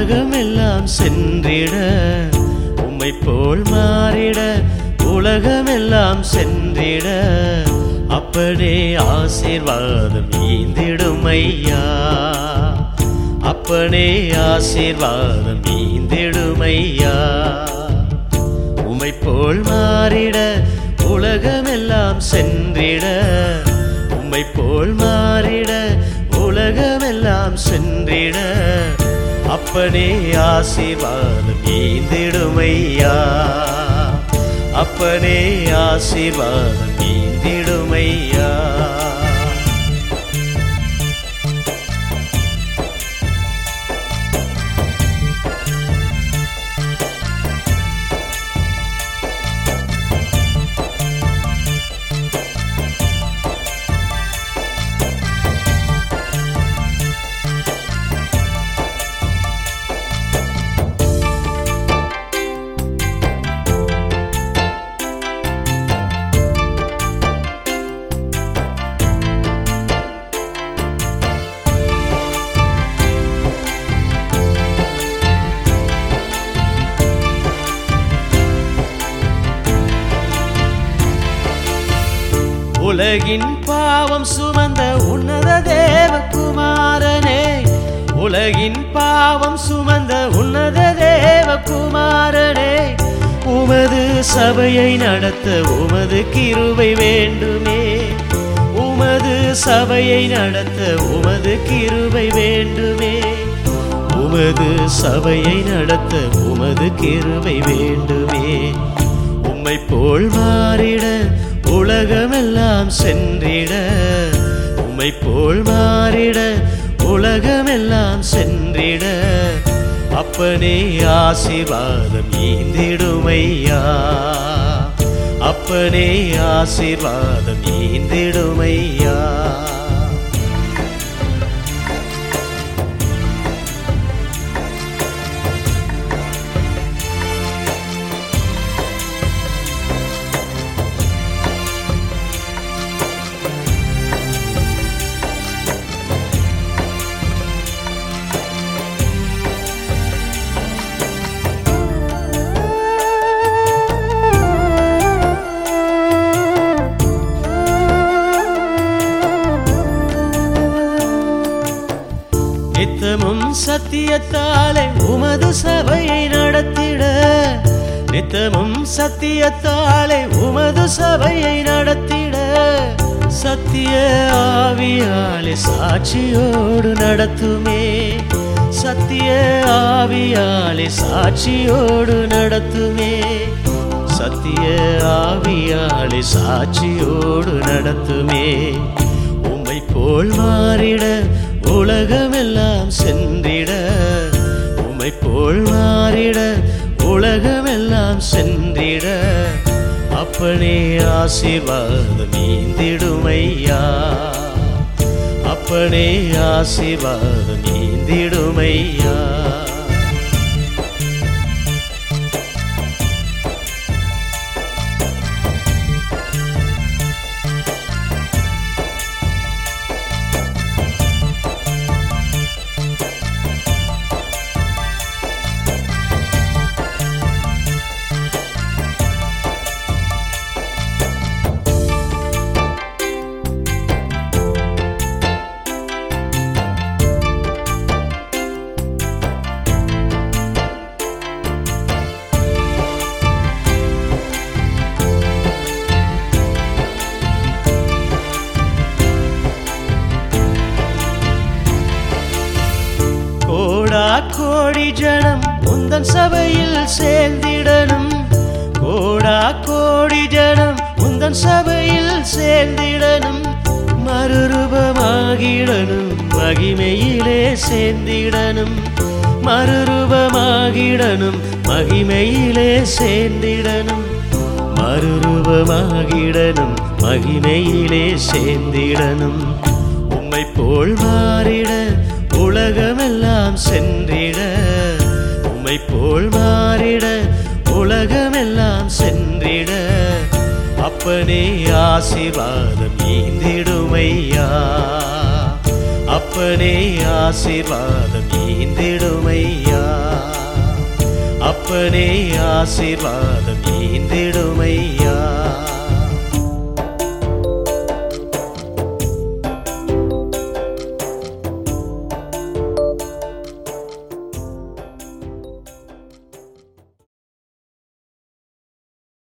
உலகமெல்லாம் சென்றிட உம்மை போல் மாறிட உலகமெல்லாம் சென்றிட அப்படே ஆசீர்வாதம் ஈந்திடும் ஐயா. அப்பனே ஆசீர்வாதம் ஈந்திடும் ஐயா. உமை போல் மாறிட உலகமெல்லாம் சென்றிட உம்மை போல் மாறிட உலகமெல்லாம் சென்றிட அப்பனே ஆசீர்வாதம் ஈந்திடுமையா? அப்பனே ஆசீர்வாதம் ஈந்திடுமையா? உலகின் பாவம் சுமந்த உன்னத தேவகுமாரனே உலகின் பாவம் சுமந்த உன்னத தேவகுமாரனே உமது சபையை நடத்த உமது கிருவை வேண்டுமே. உமது சபையை நடத்த உமது கிருவை வேண்டுமே. உமது சபையை நடத்த உமது கிருவை வேண்டுமே. உம்மை போல் மாறிட உலகமெல்லாம் சென்றிட உமை போல் மாறிட உலகமெல்லாம் சென்றிட அப்பனே ஆசீர்வாதம் ஈந்திடுமையா? அப்பனே ஆசீர்வாதம் ஈந்திடுமையா? நித்தமும் சத்தியத்தாலே உமது சபையை நடத்திட. நித்தமும் சத்தியத்தாலே உமது சபையை நடத்திட. சத்திய ஆவியாலே சாட்சியோடு நடத்துமே. சத்திய ஆவியாலே சாட்சியோடு நடத்துமே. சத்திய ஆவியாலே சாட்சியோடு நடத்துமே. உம்மை போல் மாறிட உலகமெல்லாம் சென்றிட உமை போல் மாறிட உலகமெல்லாம் சென்றிட அப்பனே ஆசீர்வாதம் ஈந்திடுமையா அப்பனே ஆசீர்வாதம் ஈந்திடுமையா கோடி ஜனம் முந்தன் சபையில் சேர்ந்திடணும். கோடா கோடி ஜனம் முந்தன் சபையில் சேர்ந்திடணும். மறுரூபமாகிடணும் மகிமையிலே சேர்ந்திடணும். மறுரூபமாகிடணும் மகிமையிலே சேர்ந்திடணும். மறுரூபமாகிடணும் மகிமையிலே சேர்ந்திடணும். உம்மை போல் மாறிட உலகமெல்லாம் சென்றிட உமை போல் மாறிட உலகமெல்லாம் சென்றிட அப்பனே ஆசீர்வாதம் ஈந்திடுமையா அப்பனே ஆசீர்வாதம் ஈந்திடுமையா அப்பனே ஆசீர்வாதம் ஈந்திடுமையா